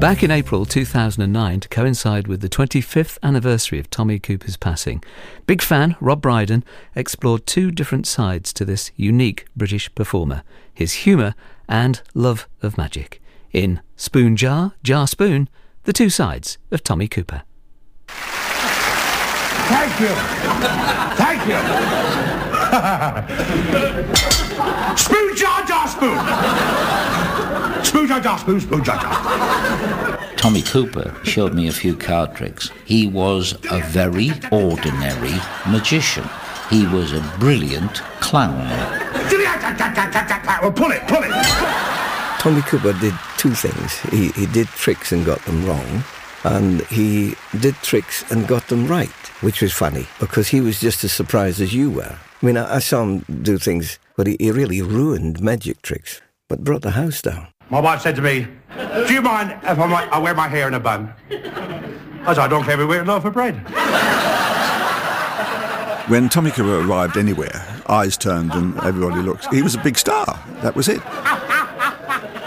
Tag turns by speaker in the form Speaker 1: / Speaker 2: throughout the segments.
Speaker 1: Back in April 2009, to coincide with the 25th anniversary of Tommy Cooper's passing, big fan Rob Brydon explored two different sides to this unique British performer his humour and love of magic. In Spoon Jar, Jar Spoon, the two sides of Tommy Cooper.
Speaker 2: Thank you. Thank you. spoon jar jar spoon.
Speaker 3: Tommy Cooper showed me a few card tricks. He was a very ordinary magician. He was a brilliant clown.
Speaker 2: Well, pull it, pull it.
Speaker 4: Tommy Cooper did two things. He, he did tricks and got them wrong, and he did tricks and got them right, which was funny because he was just as surprised as you were. I mean, I, I saw him do things, but he, he really ruined magic tricks, but brought the house down.
Speaker 2: My wife said to me, do you mind if I, might, I wear my hair in a bun? I said, I don't care if we wear a loaf of bread.
Speaker 5: When Tommy Cooper arrived anywhere, eyes turned and everybody looked. He was a big star. That was it.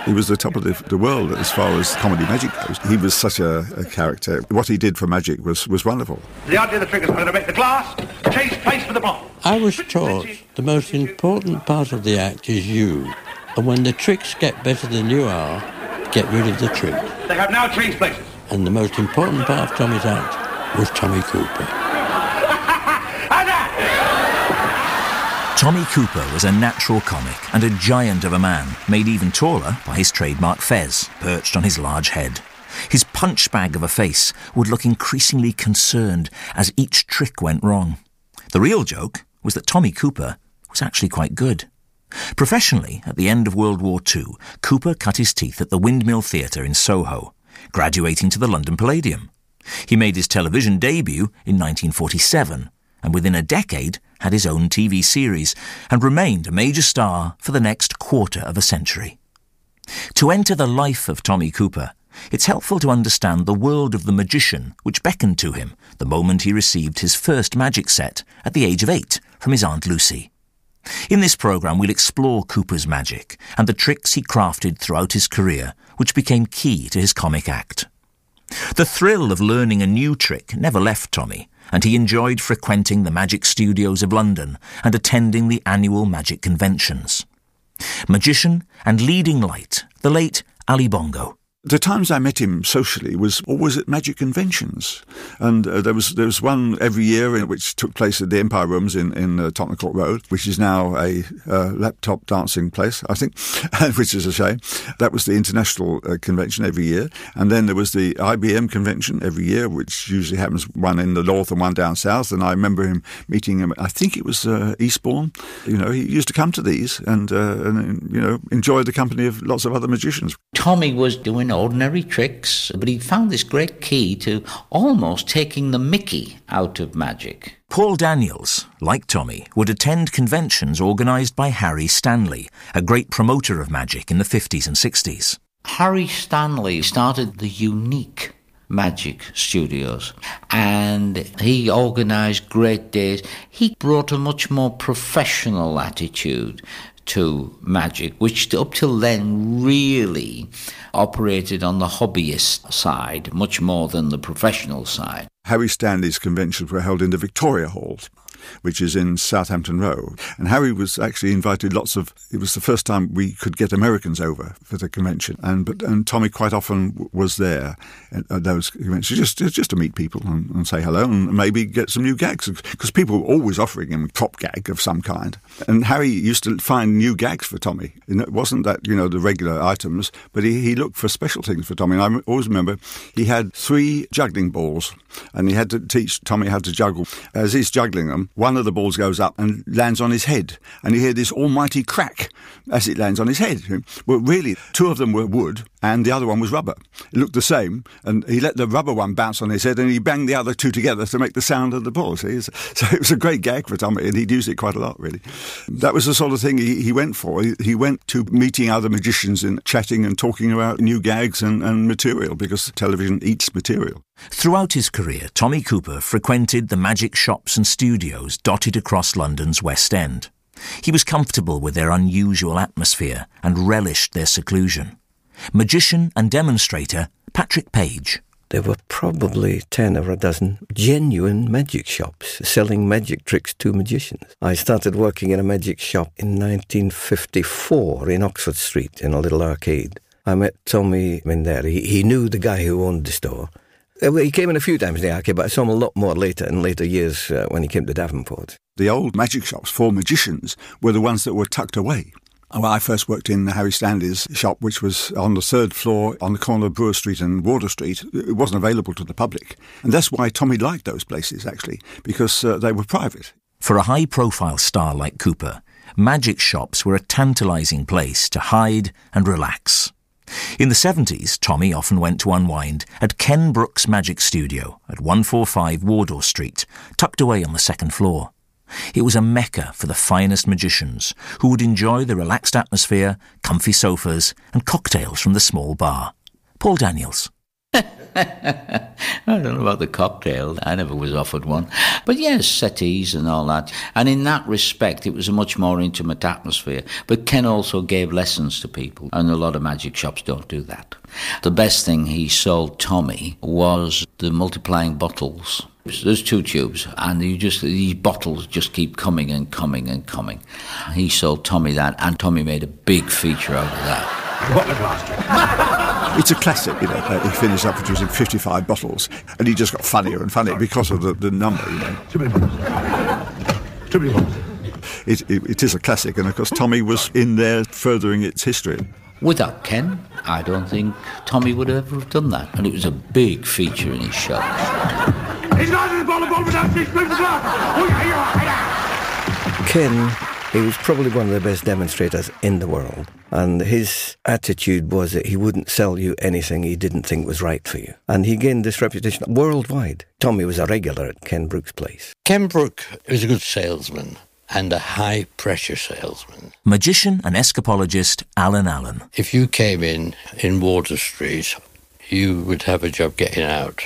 Speaker 5: He was the top of the, the world as far as comedy magic goes. He was such a, a character. What he did for magic was, was wonderful.
Speaker 2: The idea of the trick is going to make the glass chase place for the bottle.
Speaker 6: I was taught the most important part of the act is you. And when the tricks get better than you are, get rid of the trick.
Speaker 2: They have now changed places.
Speaker 6: And the most important part of Tommy's act was Tommy Cooper.
Speaker 7: Tommy Cooper was a natural comic and a giant of a man, made even taller by his trademark fez, perched on his large head. His punch bag of a face would look increasingly concerned as each trick went wrong. The real joke was that Tommy Cooper was actually quite good. Professionally, at the end of World War II, Cooper cut his teeth at the Windmill Theatre in Soho, graduating to the London Palladium. He made his television debut in 1947, and within a decade had his own TV series and remained a major star for the next quarter of a century. To enter the life of Tommy Cooper, it's helpful to understand the world of the magician which beckoned to him the moment he received his first magic set at the age of eight from his Aunt Lucy. In this programme, we'll explore Cooper's magic and the tricks he crafted throughout his career, which became key to his comic act. The thrill of learning a new trick never left Tommy, and he enjoyed frequenting the magic studios of London and attending the annual magic conventions. Magician and leading light, the late Ali Bongo.
Speaker 5: The times I met him socially was always at magic conventions, and uh, there was there was one every year in, which took place at the Empire Rooms in in uh, Tottenham Court Road, which is now a uh, laptop dancing place, I think, which is a shame. That was the international uh, convention every year, and then there was the IBM convention every year, which usually happens one in the north and one down south. And I remember him meeting him. I think it was uh, Eastbourne. You know, he used to come to these and uh, and you know enjoy the company of lots of other magicians.
Speaker 3: Tommy was doing ordinary tricks, but he found this great key to almost taking the mickey out of magic.
Speaker 7: Paul Daniels, like Tommy, would attend conventions organised by Harry Stanley, a great promoter of magic in the 50s and 60s.
Speaker 3: Harry Stanley started the unique magic studios and he organized great days he brought a much more professional attitude to magic, which up till then really operated on the hobbyist side much more than the professional side.
Speaker 5: Harry Stanley's conventions were held in the Victoria Hall, which is in Southampton Row. And Harry was actually invited lots of. It was the first time we could get Americans over for the convention, and but and Tommy quite often was there at, those conventions just just to meet people and, and say hello and maybe get some new gags because people were always offering him a prop gag of some kind. And Harry used to find new gags for Tommy. And it wasn't that you know the regular items, but he, he looked for special things for Tommy. And I always remember he had three juggling balls, and he had to teach Tommy how to juggle. As he's juggling them, one of the balls goes up and lands on his head, and you hear this almighty crack as it lands on his head. Well, really, two of them were wood, and the other one was rubber. It looked the same, and he let the rubber one bounce on his head, and he banged the other two together to make the sound of the ball. See? So it was a great gag for Tommy, and he'd use it quite a lot, really. That was the sort of thing he, he went for. He, he went to meeting other magicians and chatting and talking about new gags and, and material, because television eats material.
Speaker 7: Throughout his career, Tommy Cooper frequented the magic shops and studios dotted across London's West End. He was comfortable with their unusual atmosphere and relished their seclusion. Magician and demonstrator Patrick Page.
Speaker 4: There were probably 10 or a dozen genuine magic shops selling magic tricks to magicians. I started working in a magic shop in 1954 in Oxford Street in a little arcade. I met Tommy in there. He, he knew the guy who owned the store. Uh, He came in a few times in the arcade, but I saw him a lot more later, in later years uh, when he came to Davenport.
Speaker 5: The old magic shops for magicians were the ones that were tucked away. Well, I first worked in the Harry Stanley's shop, which was on the third floor on the corner of Brewer Street and Wardour Street. It wasn't available to the public. And that's why Tommy liked those places, actually, because uh, they were private.
Speaker 7: For a high profile star like Cooper, magic shops were a tantalising place to hide and relax. In the 70s, Tommy often went to unwind at Ken Brooke's Magic Studio at 145 Wardour Street, tucked away on the second floor. It was a mecca for the finest magicians who would enjoy the relaxed atmosphere, comfy sofas, and cocktails from the small bar. Paul Daniels.
Speaker 3: I don't know about the cocktail. I never was offered one. But yes, settees and all that. And in that respect, it was a much more intimate atmosphere. But Ken also gave lessons to people, and a lot of magic shops don't do that. The best thing he sold Tommy was the multiplying bottles. There's two tubes, and you just these bottles just keep coming and coming and coming. He sold Tommy that, and Tommy made a big feature out of that.
Speaker 2: What the glass
Speaker 5: It's a classic, you know. He finished up producing 55 bottles, and he just got funnier and funnier because of the, the number, you know.
Speaker 2: Too many bottles. Too many bottles.
Speaker 5: It, it, it is a classic, and of course, Tommy was in there furthering its history.
Speaker 3: Without Ken, I don't think Tommy would ever have done that. And it was a big feature in his show.
Speaker 2: He's not in the bottle, bottle without six spoons of glass. Oh.
Speaker 4: Ken, he was probably one of the best demonstrators in the world. And his attitude was that he wouldn't sell you anything he didn't think was right for you. And he gained this reputation worldwide. Tommy was a regular at Ken Brooke's place.
Speaker 6: Ken Brooke was a good salesman and a high pressure salesman.
Speaker 7: Magician and escapologist Alan Allen.
Speaker 6: If you came in in Wardour Street, you would have a job getting out,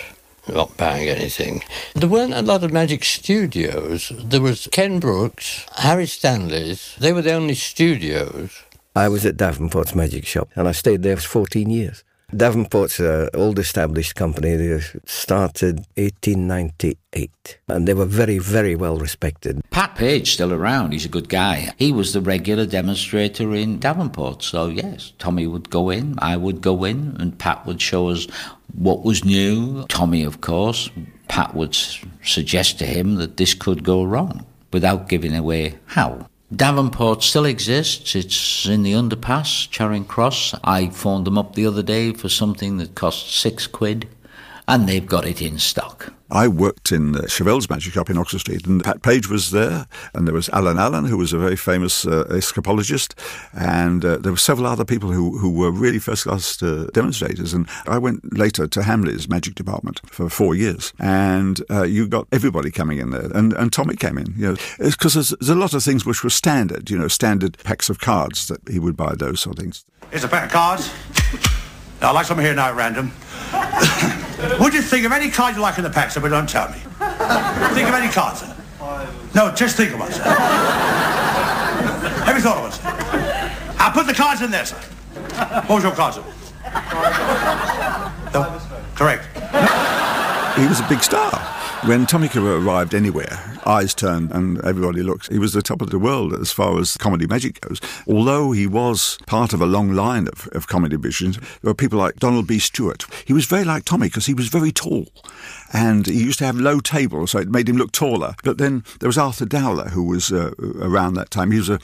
Speaker 6: not buying anything. There weren't a lot of magic studios. There was Ken Brooke's, Harry Stanley's. They were the only studios.
Speaker 4: I was at Davenport's Magic Shop and I stayed there for 14 years. Davenport's an uh, old established company. They started 1898 and they were very, very well respected.
Speaker 3: Pat Page still around. He's a good guy. He was the regular demonstrator in Davenport. So yes, Tommy would go in, I would go in, and Pat would show us what was new. Tommy, of course, Pat would suggest to him that this could go wrong without giving away how. Davenport still exists. It's in the underpass, Charing Cross. I phoned them up the other day for something that cost six quid, and they've got it in stock.
Speaker 5: I worked in uh, Chevelle's Magic Shop in Oxford Street, and Pat Page was there, and there was Alan Allen, who was a very famous uh, escapologist, and uh, there were several other people who, who were really first-class uh, demonstrators. And I went later to Hamley's Magic Department for four years, and uh, you got everybody coming in there, and, and Tommy came in, you know, because there's, there's a lot of things which were standard, you know, standard packs of cards that he would buy, those sort of things.
Speaker 2: Here's a pack of cards. I'd like some here now at random. Would you think of any card you like in the pack, sir, but don't tell me? Think of any card, sir. No, just think of one, sir. Have you thought of one, sir? I'll put the cards in there, sir. What was your card, sir? No, correct.
Speaker 5: He was a big star. When Tommy Cooper arrived anywhere, eyes turned and everybody looked. He was the top of the world as far as comedy magic goes. Although he was part of a long line of, of comedy magicians, there were people like Donald B. Stuart. He was very like Tommy because he was very tall. And he used to have low tables, so it made him look taller. But then there was Arthur Dowler, who was uh, around that time. He was a,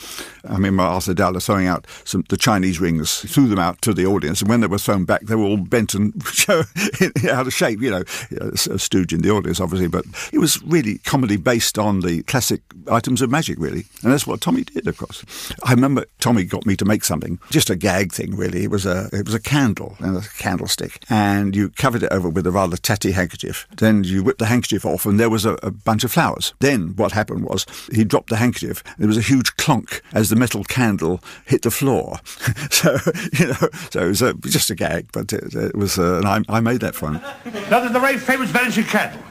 Speaker 5: I remember Arthur Dowler throwing out some the Chinese rings, threw them out to the audience, and when they were thrown back, they were all bent and out of shape. You know, a stooge in the audience, obviously, but it was really comedy based on the classic items of magic, really, and that's what Tommy did, of course. I remember Tommy got me to make something, just a gag thing, really. It was a it was a candle and a candlestick, and you covered it over with a rather tatty handkerchief. Then you whipped the handkerchief off, and there was a, a bunch of flowers. Then what happened was he dropped the handkerchief. There was a huge clunk as the metal candle hit the floor. so you know, so it was a, just a gag, but it, it was, uh, and I, I made that fun.
Speaker 2: Now, the very famous Venetian candle.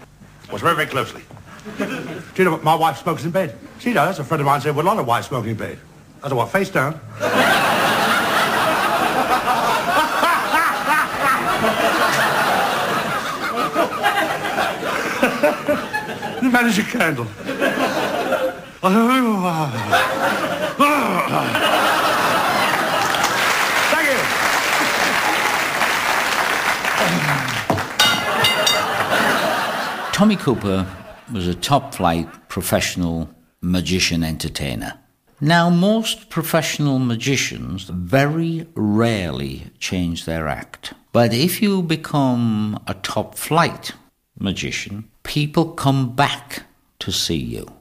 Speaker 2: Watch very, very closely. Do you know what? My wife smokes in bed. She does. A friend of mine said, well, a lot of wives smoke in bed. I said, what, face down? manage a candle. Thank you.
Speaker 3: Tommy Cooper was a top flight professional magician entertainer. Now, most professional magicians very rarely change their act. But if you become a top flight magician, people come back to see you.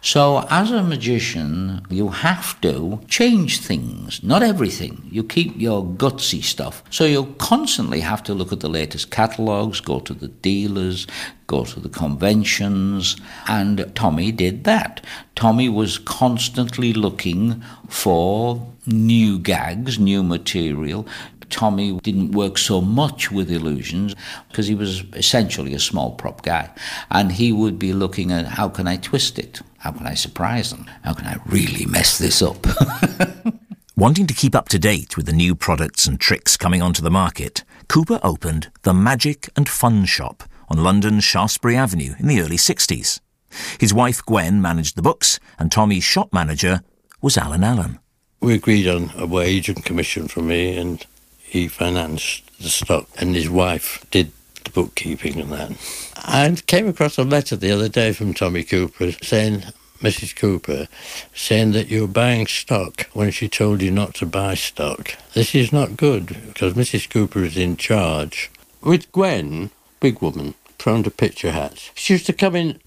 Speaker 3: So, as a magician, you have to change things, not everything. You keep your gutsy stuff. So, you constantly have to look at the latest catalogues, go to the dealers, go to the conventions, and Tommy did that. Tommy was constantly looking for new gags, new material, Tommy didn't work so much with illusions because he was essentially a small prop guy. And he would be looking at how can I twist it? How can I surprise them? How can I really mess this up?
Speaker 7: Wanting to keep up to date with the new products and tricks coming onto the market, Cooper opened the Magic and Fun Shop on London's Shaftesbury Avenue in the early 60s. His wife Gwen managed the books, and Tommy's shop manager was Alan Allen.
Speaker 6: We agreed on a wage and commission for me, and he financed the stock, and his wife did the bookkeeping and that. I came across a letter the other day from Tommy Cooper saying, Mrs. Cooper, saying that you're buying stock when she told you not to buy stock. This is not good because Mrs. Cooper is in charge. With Gwen, big woman, prone to picture hats, she used to come in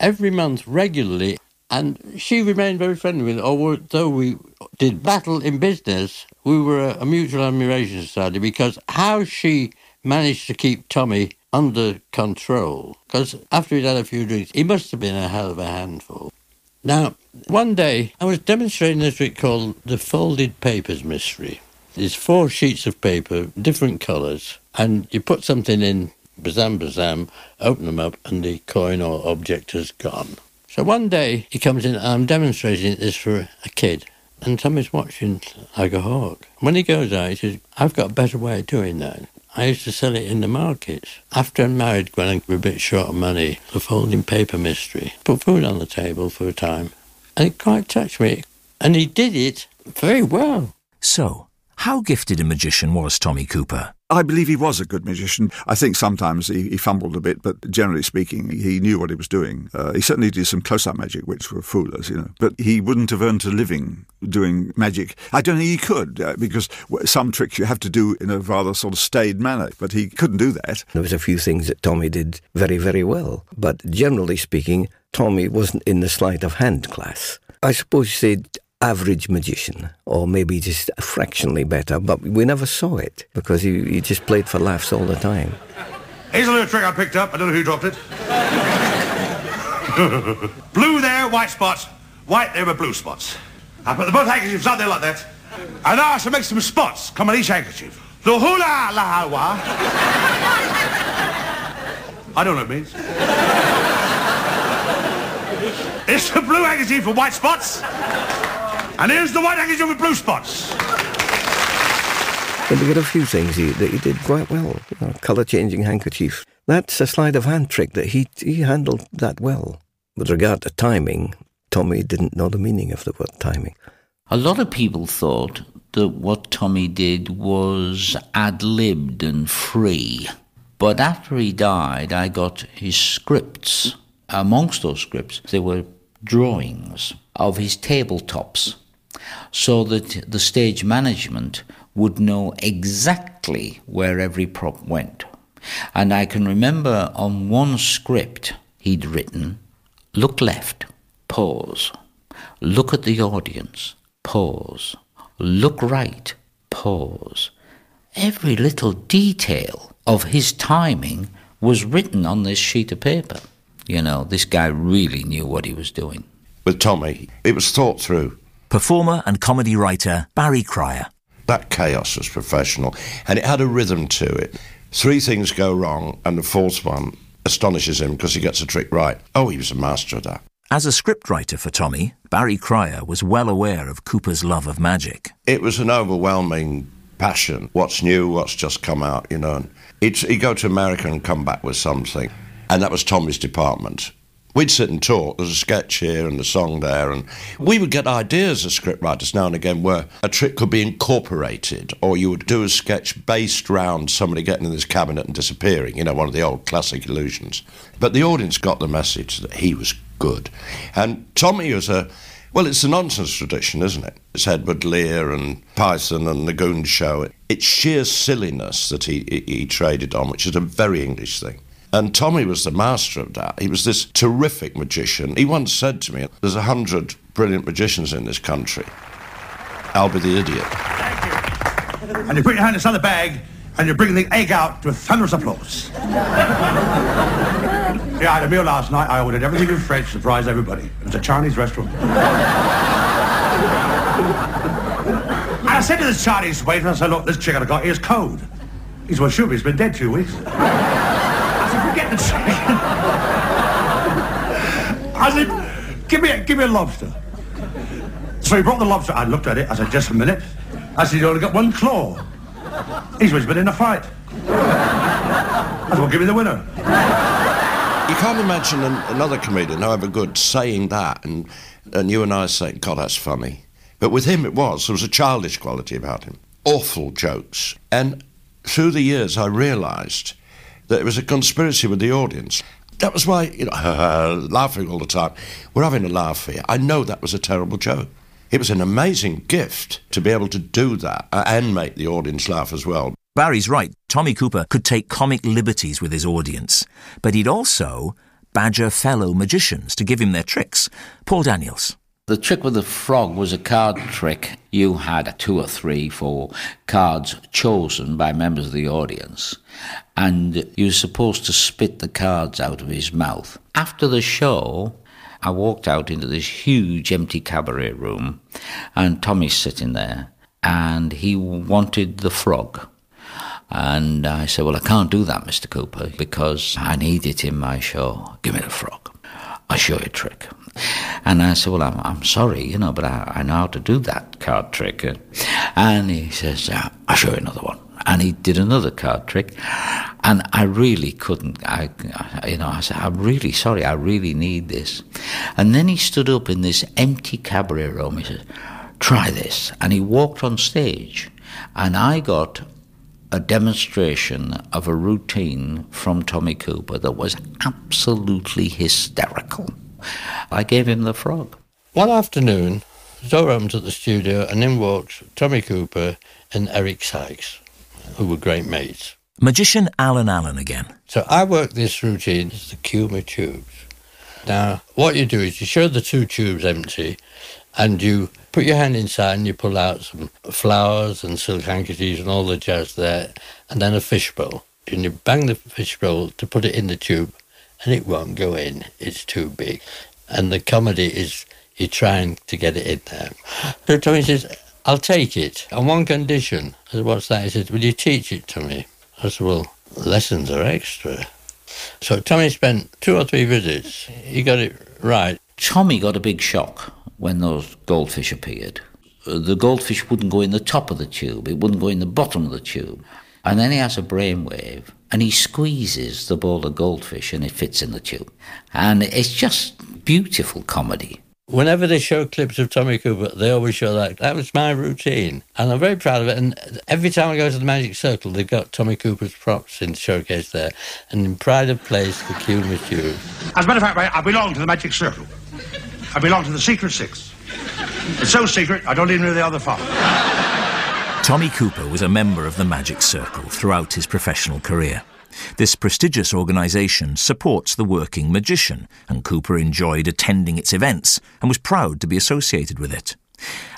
Speaker 6: every month regularly and she remained very friendly with it, although we did battle in business, we were a, a mutual admiration society because how she managed to keep Tommy under control, because after he'd had a few drinks, he must have been a hell of a handful. Now, one day I was demonstrating a trick called the folded papers mystery. There's four sheets of paper, different colours, and you put something in, bazam bazam, open them up, and the coin or object has gone. So one day he comes in, I'm demonstrating this for a kid, and Tommy's watching like a hawk. When he goes out, he says, I've got a better way of doing that. I used to sell it in the markets. After I married Gwen, I was a bit short of money. The folding paper mystery. Put food on the table for a time. And it quite touched me. And he did it very well.
Speaker 7: So, how gifted a magician was Tommy Cooper?
Speaker 5: I believe he was a good magician. I think sometimes he, he fumbled a bit, but generally speaking, he knew what he was doing. Uh, he certainly did some close-up magic, which were foolers, you know. But he wouldn't have earned a living doing magic. I don't think he could, uh, because some tricks you have to do in a rather sort of staid manner. But he couldn't do that.
Speaker 4: There was a few things that Tommy did very, very well. But generally speaking, Tommy wasn't in the sleight of hand class. I suppose you say average magician, or maybe just fractionally better, but we never saw it because he, he just played for laughs all the time.
Speaker 2: Here's a little trick I picked up. I don't know who dropped it. blue there, white spots. White there with blue spots. I put the both handkerchiefs out there like that. And now I shall make some spots come on each handkerchief. The hula la wa. I don't know what it means. It's the blue handkerchief for white spots. And here's the white handkerchief with blue spots.
Speaker 4: But we got a few things he, that he did quite well. You know, colour-changing handkerchief. That's a sleight of hand trick that he, he handled that well. With regard to timing, Tommy didn't know the meaning of the word timing.
Speaker 3: A lot of people thought that what Tommy did was ad-libbed and free. But after he died, I got his scripts. Amongst those scripts, there were drawings of his tabletops so that the stage management would know exactly where every prop went. And I can remember on one script he'd written look left, pause, look at the audience, pause, look right, pause. Every little detail of his timing was written on this sheet of paper. You know, this guy really knew what he was doing.
Speaker 8: With Tommy, it was thought through.
Speaker 7: Performer and comedy writer Barry Cryer.
Speaker 8: That chaos was professional, and it had a rhythm to it. Three things go wrong, and the fourth one astonishes him because he gets a trick right. Oh, he was a master of that.
Speaker 7: As a scriptwriter for Tommy, Barry Cryer was well aware of Cooper's love of magic.
Speaker 8: It was an overwhelming passion. What's new, what's just come out, you know. It's, he'd go to America and come back with something. And that was Tommy's department. We'd sit and talk. There's a sketch here and a song there, and we would get ideas as scriptwriters now and again where a trick could be incorporated, or you would do a sketch based around somebody getting in this cabinet and disappearing. You know, one of the old classic illusions. But the audience got the message that he was good, and Tommy was a well, it's a nonsense tradition, isn't it? It's Edward Lear and Python and the Goon Show. It's sheer silliness that he, he, he traded on, which is a very English thing. And Tommy was the master of that. He was this terrific magician. He once said to me, There's a hundred brilliant magicians in this country. I'll be the idiot.
Speaker 2: And you put your hand inside the bag and you bring the egg out to a thunderous applause. yeah, I had a meal last night. I ordered everything in French surprised everybody. It was a Chinese restaurant. and I said to this Chinese waiter, I said, look, this chicken I got here is cold. He said, well, sure, he's been dead two weeks. I said, give me, a, give me a lobster. So he brought the lobster. I looked at it. I said, just a minute. I said, you only got one claw. He's always been in a fight. I said, well, give me the winner.
Speaker 8: You can't imagine an, another comedian, however good, saying that, and, and you and I saying, God, that's funny. But with him, it was. There was a childish quality about him. Awful jokes. And through the years, I realised that it was a conspiracy with the audience. That was why, you know, laughing all the time. We're having a laugh here. I know that was a terrible joke. It was an amazing gift to be able to do that uh, and make the audience laugh as well.
Speaker 7: Barry's right. Tommy Cooper could take comic liberties with his audience, but he'd also badger fellow magicians to give him their tricks. Paul Daniels.
Speaker 3: The trick with the frog was a card trick. You had two or three, four cards chosen by members of the audience, and you were supposed to spit the cards out of his mouth. After the show, I walked out into this huge empty cabaret room, and Tommy's sitting there, and he wanted the frog. And I said, Well, I can't do that, Mr. Cooper, because I need it in my show. Give me the frog. I'll show you a trick. And I said, Well, I'm, I'm sorry, you know, but I, I know how to do that card trick. And he says, yeah, I'll show you another one. And he did another card trick. And I really couldn't, I, you know, I said, I'm really sorry, I really need this. And then he stood up in this empty cabaret room. He said, Try this. And he walked on stage. And I got a demonstration of a routine from Tommy Cooper that was absolutely hysterical. I gave him the frog.
Speaker 6: One afternoon, the door at the studio and in walked Tommy Cooper and Eric Sykes, who were great mates.
Speaker 7: Magician Alan Allen again.
Speaker 6: So I work this routine, it's the Kuma tubes. Now, what you do is you show the two tubes empty and you put your hand inside and you pull out some flowers and silk handkerchiefs and all the jazz there, and then a fishbowl. And you bang the fishbowl to put it in the tube, and it won't go in. It's too big. And the comedy is you're trying to get it in there. So Tommy says, I'll take it on one condition. I said, What's that? He said, Will you teach it to me? I said, Well, lessons are extra. So Tommy spent two or three visits. He got it right.
Speaker 3: Tommy got a big shock when those goldfish appeared. The goldfish wouldn't go in the top of the tube, it wouldn't go in the bottom of the tube. And then he has a brainwave and he squeezes the ball of goldfish and it fits in the tube. And it's just beautiful comedy.
Speaker 6: Whenever they show clips of Tommy Cooper, they always show that. That was my routine. And I'm very proud of it. And every time I go to the Magic Circle, they've got Tommy Cooper's props in the showcase there. And in pride of place, the Kuma Tube.
Speaker 2: As a matter of fact, I belong to the Magic Circle. I belong to the Secret Six. It's so secret, I don't even know the other five.
Speaker 7: Tommy Cooper was a member of the Magic Circle throughout his professional career. This prestigious organisation supports the working magician, and Cooper enjoyed attending its events and was proud to be associated with it.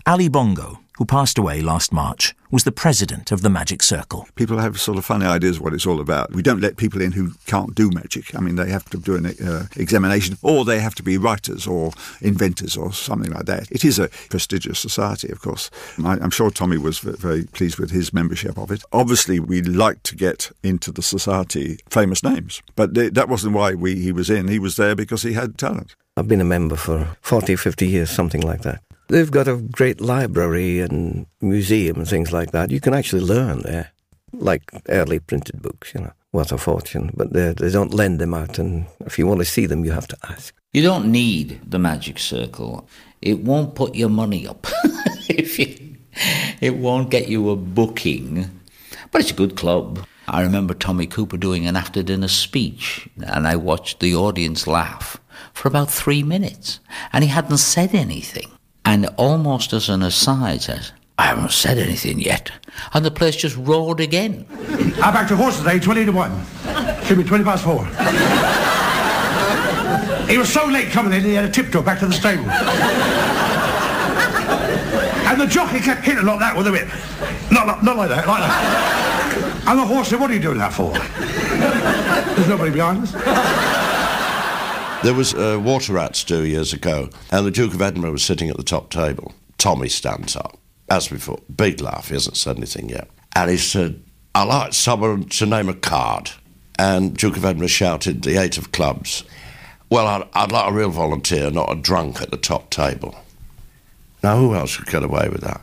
Speaker 7: Ali Bongo, who passed away last March, was the president of the Magic Circle.
Speaker 5: People have sort of funny ideas what it's all about. We don't let people in who can't do magic. I mean, they have to do an uh, examination, or they have to be writers or inventors or something like that. It is a prestigious society, of course. I, am sure Tommy was very pleased with his membership of it. Obviously, we like to get into the society famous names, but that wasn't why we, he was in. He was there because he had talent.
Speaker 4: I've been a member for 40, 50 years, something like that. They've got a great library and museum and things like that. You can actually learn there, like early printed books, you know, worth a fortune. But they don't lend them out, and if you want to see them, you have to ask.
Speaker 3: You don't need the magic circle. It won't put your money up. if you, it won't get you a booking, but it's a good club. I remember Tommy Cooper doing an after dinner speech, and I watched the audience laugh for about three minutes, and he hadn't said anything. And almost as an aside, says, I haven't said anything yet. And the place just roared again.
Speaker 2: I backed a horse today, 20 to 1. Should be 20 past 4. he was so late coming in, he had a tiptoe back to the stable. and the jockey kept hitting like that with a whip. Not, like- not like that, like that. And the horse said, what are you doing that for? There's nobody behind us.
Speaker 8: There was a Water Rats do years ago, and the Duke of Edinburgh was sitting at the top table. Tommy stands up, as before, big laugh, he hasn't said anything yet. And he said, I'd like someone to name a card. And Duke of Edinburgh shouted, the eight of clubs. Well, I'd, I'd like a real volunteer, not a drunk at the top table. Now, who else could get away with that?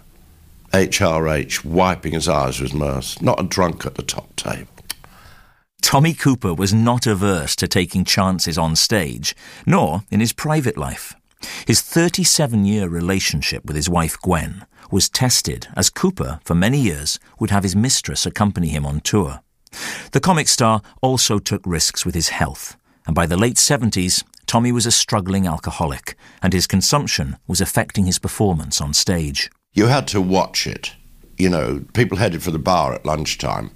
Speaker 8: HRH wiping his eyes with mirth, not a drunk at the top table.
Speaker 7: Tommy Cooper was not averse to taking chances on stage, nor in his private life. His 37 year relationship with his wife Gwen was tested as Cooper, for many years, would have his mistress accompany him on tour. The comic star also took risks with his health, and by the late 70s, Tommy was a struggling alcoholic, and his consumption was affecting his performance on stage.
Speaker 8: you had to watch it. You know, people headed for the bar at lunchtime.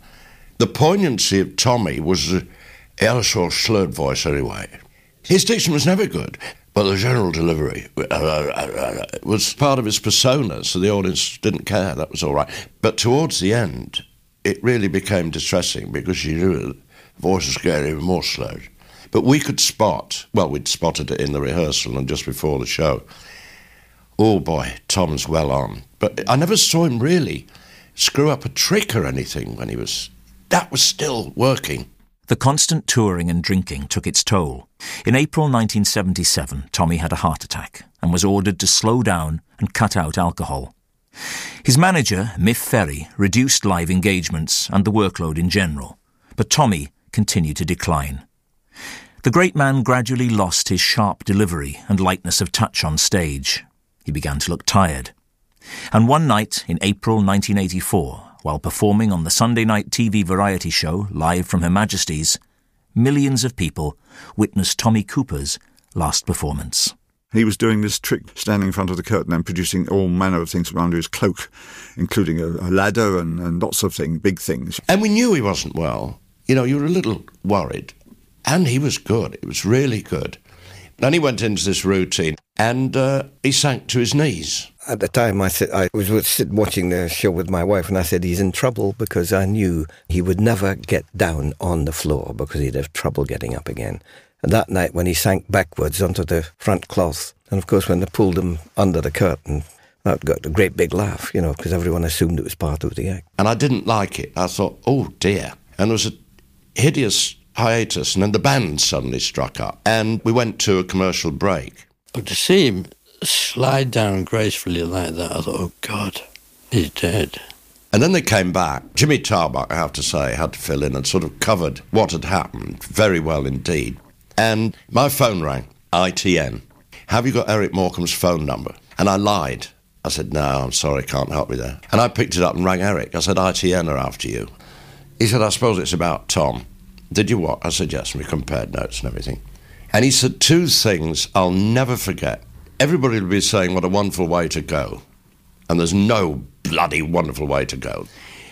Speaker 8: The poignancy of Tommy was, uh, he had a sort of slurred voice anyway. His diction was never good, but the general delivery uh, was part of his persona, so the audience didn't care. That was all right. But towards the end, it really became distressing because you knew the voice was getting even more slurred. But we could spot, well, we'd spotted it in the rehearsal and just before the show. Oh boy, Tom's well on. But I never saw him really screw up a trick or anything when he was. That was still working.
Speaker 7: The constant touring and drinking took its toll. In April 1977, Tommy had a heart attack and was ordered to slow down and cut out alcohol. His manager, Miff Ferrie, reduced live engagements and the workload in general, but Tommy continued to decline. The great man gradually lost his sharp delivery and lightness of touch on stage. He began to look tired. And one night in April 1984, while performing on the Sunday night TV variety show Live from Her Majesty's, millions of people witnessed Tommy Cooper's last performance.
Speaker 5: He was doing this trick, standing in front of the curtain and producing all manner of things from under his cloak, including a, a ladder and, and lots of things, big things.
Speaker 8: And we knew he wasn't well. You know, you were a little worried. And he was good. It was really good. Then he went into this routine and uh, he sank to his knees.
Speaker 4: At the time, I said I was sit- watching the show with my wife, and I said he's in trouble because I knew he would never get down on the floor because he'd have trouble getting up again. And that night, when he sank backwards onto the front cloth, and of course, when they pulled him under the curtain, that got a great big laugh, you know, because everyone assumed it was part of the act.
Speaker 8: And I didn't like it. I thought, oh dear. And there was a hideous hiatus. And then the band suddenly struck up. And we went to a commercial break.
Speaker 6: But to see him slide down gracefully like that, I thought, oh God, he's dead.
Speaker 8: And then they came back. Jimmy Tarbuck, I have to say, had to fill in and sort of covered what had happened very well indeed. And my phone rang, ITN. Have you got Eric Morecambe's phone number? And I lied. I said, no, I'm sorry, can't help you there. And I picked it up and rang Eric. I said, ITN are after you. He said, I suppose it's about Tom. Did you what? I said, yes, and we compared notes and everything. And he said two things I'll never forget. Everybody will be saying what a wonderful way to go. And there's no bloody wonderful way to go.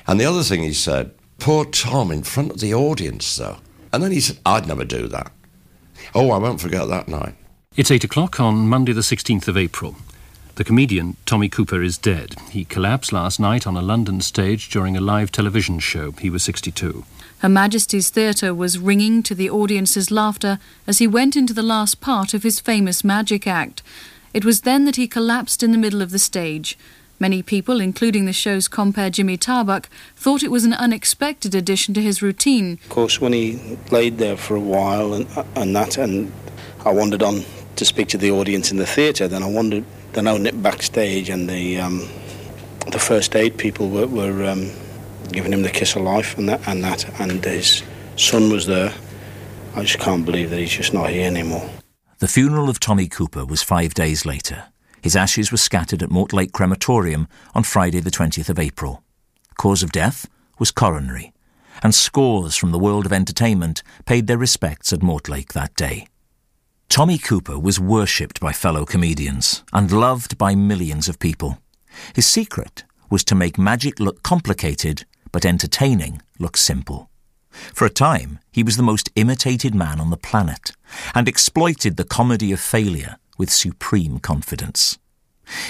Speaker 8: And the other thing he said, poor Tom in front of the audience, though. And then he said, I'd never do that. Oh, I won't forget that night.
Speaker 9: It's 8 o'clock on Monday, the 16th of April. The comedian Tommy Cooper is dead. He collapsed last night on a London stage during a live television show. He was 62.
Speaker 10: Her Majesty's Theatre was ringing to the audience's laughter as he went into the last part of his famous magic act. It was then that he collapsed in the middle of the stage. Many people, including the show's compere Jimmy Tarbuck, thought it was an unexpected addition to his routine.
Speaker 11: Of course, when he laid there for a while and, and that, and I wandered on to speak to the audience in the theatre, then I wandered, then I went backstage, and the um, the first aid people were, were um, giving him the kiss of life and that, and that, and his son was there. I just can't believe that he's just not here anymore.
Speaker 7: The funeral of Tommy Cooper was five days later. His ashes were scattered at Mortlake Crematorium on Friday, the 20th of April. Cause of death was coronary, and scores from the world of entertainment paid their respects at Mortlake that day. Tommy Cooper was worshipped by fellow comedians and loved by millions of people. His secret was to make magic look complicated, but entertaining look simple. For a time, he was the most imitated man on the planet and exploited the comedy of failure with supreme confidence.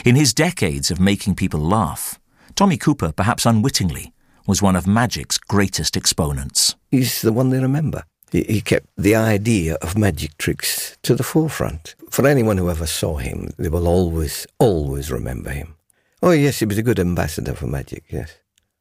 Speaker 7: In his decades of making people laugh, Tommy Cooper, perhaps unwittingly, was one of magic's greatest exponents.
Speaker 4: He's the one they remember. He, kept the idea of magic tricks to the forefront. For anyone who ever saw him, they will always, always remember him. Oh, yes, he was a good ambassador for magic, yes.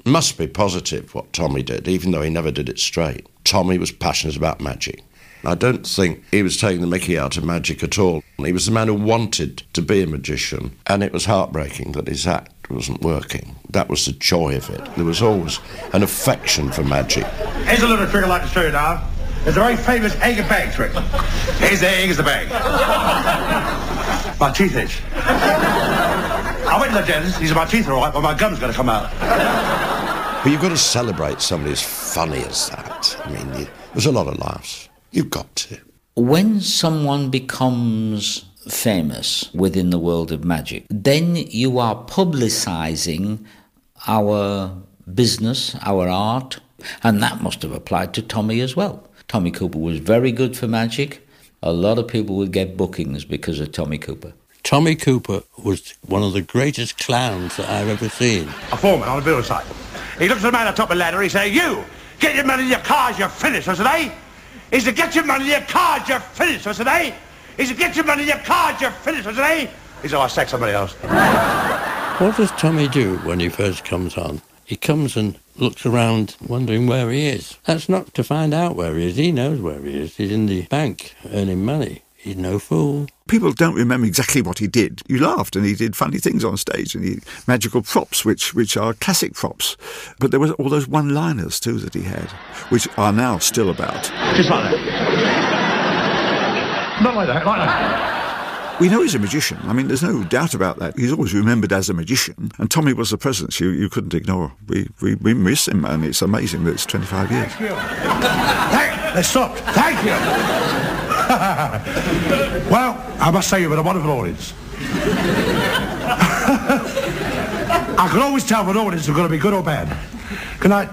Speaker 8: Must be positive what Tommy did, even though he never did it straight. Tommy was passionate about magic. I don't think he was taking the mickey out of magic at all. He was the man who wanted to be a magician, and it was heartbreaking that his act wasn't working. That was the joy of it. There was always an affection for magic.
Speaker 2: Here's a little trick I'd like to show you now. It's a very famous egg and bag trick. Here's the egg, here's the bag. my teeth itch. I went to the dentist. He said, my teeth are all right, but my gum's going to come out.
Speaker 8: But you've got to celebrate somebody as funny as that. I mean, you, there's a lot of laughs. You've got to.
Speaker 3: When someone becomes famous within the world of magic, then you are publicizing our business, our art, and that must have applied to Tommy as well. Tommy Cooper was very good for magic. A lot of people would get bookings because of Tommy Cooper.
Speaker 6: Tommy Cooper was one of the greatest clowns that I've ever seen.
Speaker 2: A foreman on a building site. He looks at the man on top of the ladder. He say, "You get your money, in your cars, you're finished." I said, "Eh?" He said, "Get your money, in your cars, you're finished." I said, "Eh?" He said, "Get your money, in your cars, you're finished." I said, "Eh?" He said, "I sack somebody else."
Speaker 6: What does Tommy do when he first comes on? He comes and looks around wondering where he is. That's not to find out where he is. He knows where he is. He's in the bank earning money. He's no fool.
Speaker 5: People don't remember exactly what he did. You laughed, and he did funny things on stage, and he magical props, which which are classic props. But there was all those one-liners too that he had, which are now still about.
Speaker 2: Just like that. Not like that, like that.
Speaker 5: We know he's a magician. I mean, there's no doubt about that. He's always remembered as a magician, and Tommy was a presence you, you couldn't ignore. We, we we miss him, and it's amazing that it's 25 years.
Speaker 2: Thank you. Thank, let's stop. Thank you. well, I must say you've been a wonderful audience. I can always tell when audience are going to be good or bad. Good night.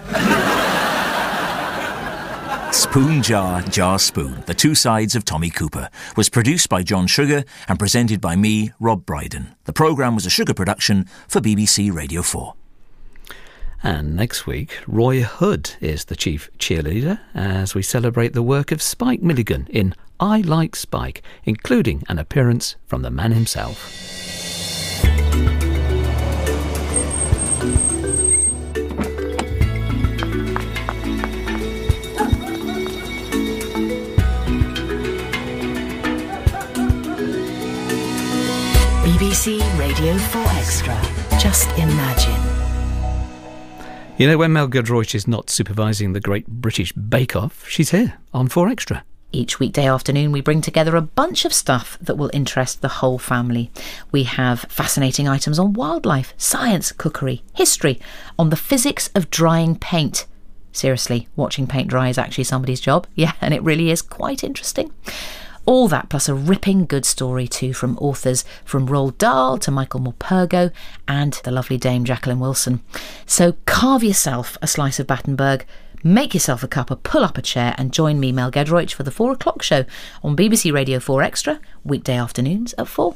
Speaker 7: Spoon Jar, Jar Spoon, The Two Sides of Tommy Cooper, was produced by John Sugar and presented by me, Rob Brydon. The programme was a Sugar production for BBC Radio 4.
Speaker 1: And next week, Roy Hudd is the chief cheerleader as we celebrate the work of Spike Milligan in I Like Spike, including an appearance from the man himself.
Speaker 12: BBC Radio 4 Extra. Just imagine.
Speaker 1: You know, when Mel Giedroyc is not supervising the Great British Bake Off, she's here on 4 Extra.
Speaker 13: Each weekday afternoon, we bring together a bunch of stuff that will interest the whole family. We have fascinating items on wildlife, science, cookery, history, on the physics of drying paint. Seriously, watching paint dry is actually somebody's job. Yeah, and it really is quite interesting. All that plus a ripping good story too from authors from Roald Dahl to Michael Morpurgo and the lovely Dame Jacqueline Wilson. So carve yourself a slice of Battenberg, make yourself a cuppa, pull up a chair and join me, Mel Giedroyc, for the 4 o'clock show on BBC Radio 4 Extra, weekday afternoons at 4.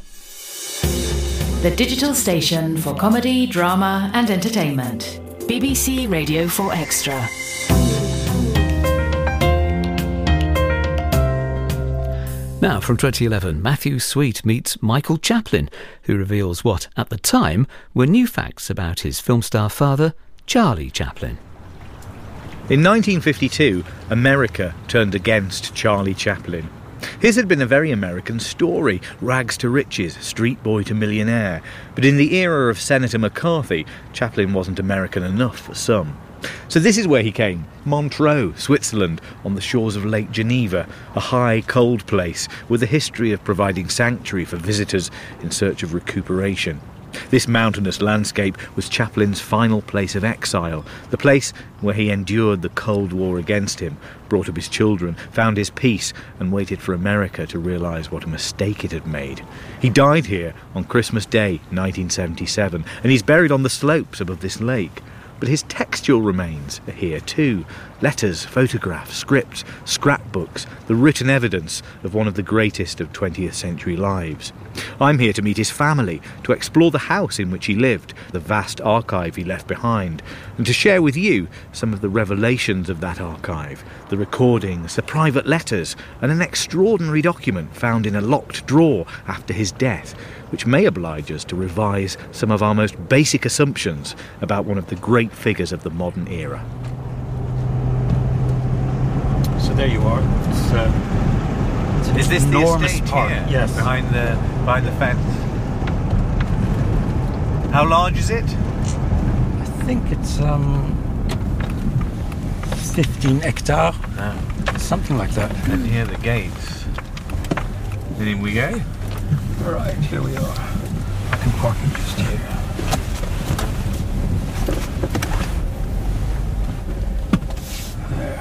Speaker 12: The digital station for comedy, drama, and entertainment. BBC Radio 4 Extra.
Speaker 1: Now, from 2011, Matthew Sweet meets Michael Chaplin, who reveals what, at the time, were new facts about his film star father, Charlie Chaplin.
Speaker 14: In 1952, America turned against Charlie Chaplin. His had been a very American story rags to riches, street boy to millionaire. But in the era of Senator McCarthy, Chaplin wasn't American enough for some. So this is where he came Montreux, Switzerland, on the shores of Lake Geneva, a high, cold place with a history of providing sanctuary for visitors in search of recuperation. This mountainous landscape was Chaplin's final place of exile, the place where he endured the Cold War against him, brought up his children, found his peace, and waited for America to realise what a mistake it had made. He died here on Christmas Day, 1977, and he's buried on the slopes above this lake. But his textual remains are here too letters, photographs, scripts, scrapbooks, the written evidence of one of the greatest of 20th century lives. I'm here to meet his family, to explore the house in which he lived, the vast archive he left behind, and to share with you some of the revelations of that archive the recordings, the private letters, and an extraordinary document found in a locked drawer after his death which may oblige us to revise some of our most basic assumptions about one of the great figures of the modern era.
Speaker 15: So there you are. It's, uh, it's
Speaker 14: Is this
Speaker 15: an
Speaker 14: the
Speaker 15: enormous
Speaker 14: estate
Speaker 15: park?
Speaker 14: here,
Speaker 15: Yes.
Speaker 14: behind the behind the fence? How large is it?
Speaker 15: I think it's um, 15 hectares, something like that.
Speaker 14: And here are the gates. And in we go.
Speaker 15: All right, here we are. I can park it just here.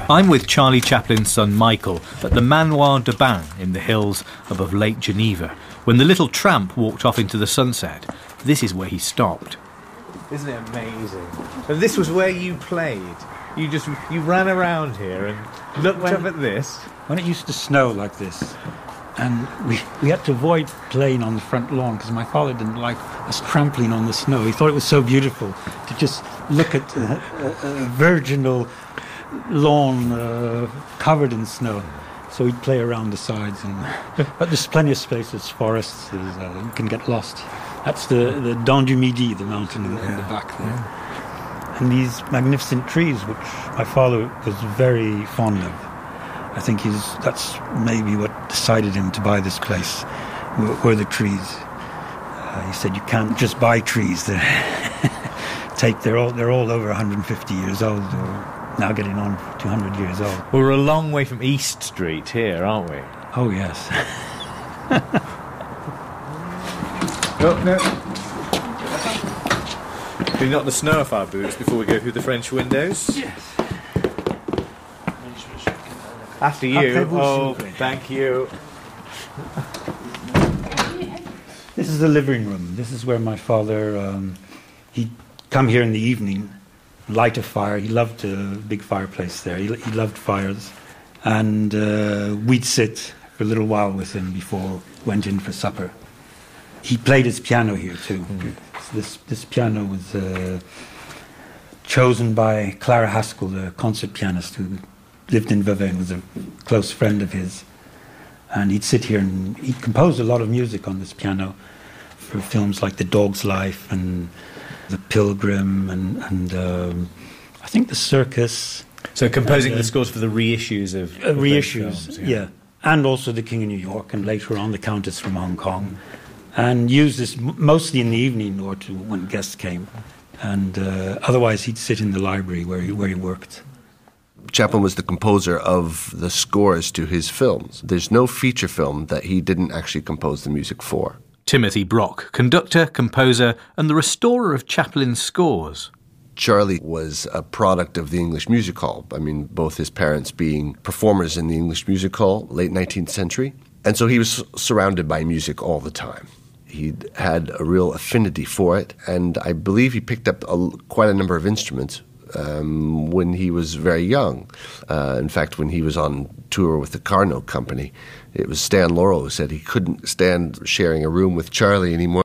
Speaker 14: I'm with Charlie Chaplin's son Michael at the Manoir de Ban in the hills above Lake Geneva. When the little tramp walked off into the sunset, this is where he stopped. Isn't it amazing? And this was where you played. You just you ran around here and looked
Speaker 15: When-
Speaker 14: up at this.
Speaker 15: When it used to snow like this, and we, we had to avoid playing on the front lawn because my father didn't like us trampling on the snow. He thought it was so beautiful to just look at a, a, a virginal lawn uh, covered in snow. So we'd play around the sides, and but there's plenty of space. There's forests. There's, uh, you can get lost. That's the the Dent du Midi, the mountain in, in the back there, and these magnificent trees, which my father was very fond of. I think he's that's maybe what decided him to buy this place. Were, were the trees? Uh, he said you can't just buy trees. They're take they're all they're all over 150 years old or now getting on 200 years old.
Speaker 14: We're a long way from East Street here, aren't we?
Speaker 15: Oh yes.
Speaker 14: Oh no. We knock the snow off our boots before we go through the French windows.
Speaker 15: Yes.
Speaker 14: After you. Oh,
Speaker 15: s'il vous plaît.
Speaker 14: thank you.
Speaker 15: This is the living room. This is where my father um, he'd come here in the evening, light a fire. He loved a big fireplace there. He, he loved fires, and uh, we'd sit for a little while with him before went in for supper. He played his piano here too. This this piano was uh, chosen by Clara Haskil, the concert pianist who lived in Vevey and was a close friend of his. And he'd sit here and he composed a lot of music on this piano for films like The Dog's Life and The Pilgrim and, and um, I think The Circus.
Speaker 14: So composing
Speaker 15: And, uh,
Speaker 14: the scores for the reissues of,
Speaker 15: uh,
Speaker 14: of
Speaker 15: reissues,
Speaker 14: films,
Speaker 15: yeah. And also The King of New York and later on The Countess from Hong Kong. And used this mostly in the evening or to when guests came. And uh, otherwise he'd sit in the library where he, where he worked.
Speaker 16: Chaplin was the composer of the scores to his films. There's no feature film that he didn't actually compose the music for.
Speaker 14: Timothy Brock, conductor, composer, and the restorer of Chaplin's scores.
Speaker 16: Charlie was a product of the English music hall. I mean, both his parents being performers in the English music hall, late 19th century. And so he was surrounded by music all the time. He had a real affinity for it, and I believe he picked up a, quite a number of instruments um, when he was very young. Uh, in fact, when he was on tour with the Karno Company, it was Stan Laurel who said he couldn't stand sharing a room with Charlie anymore.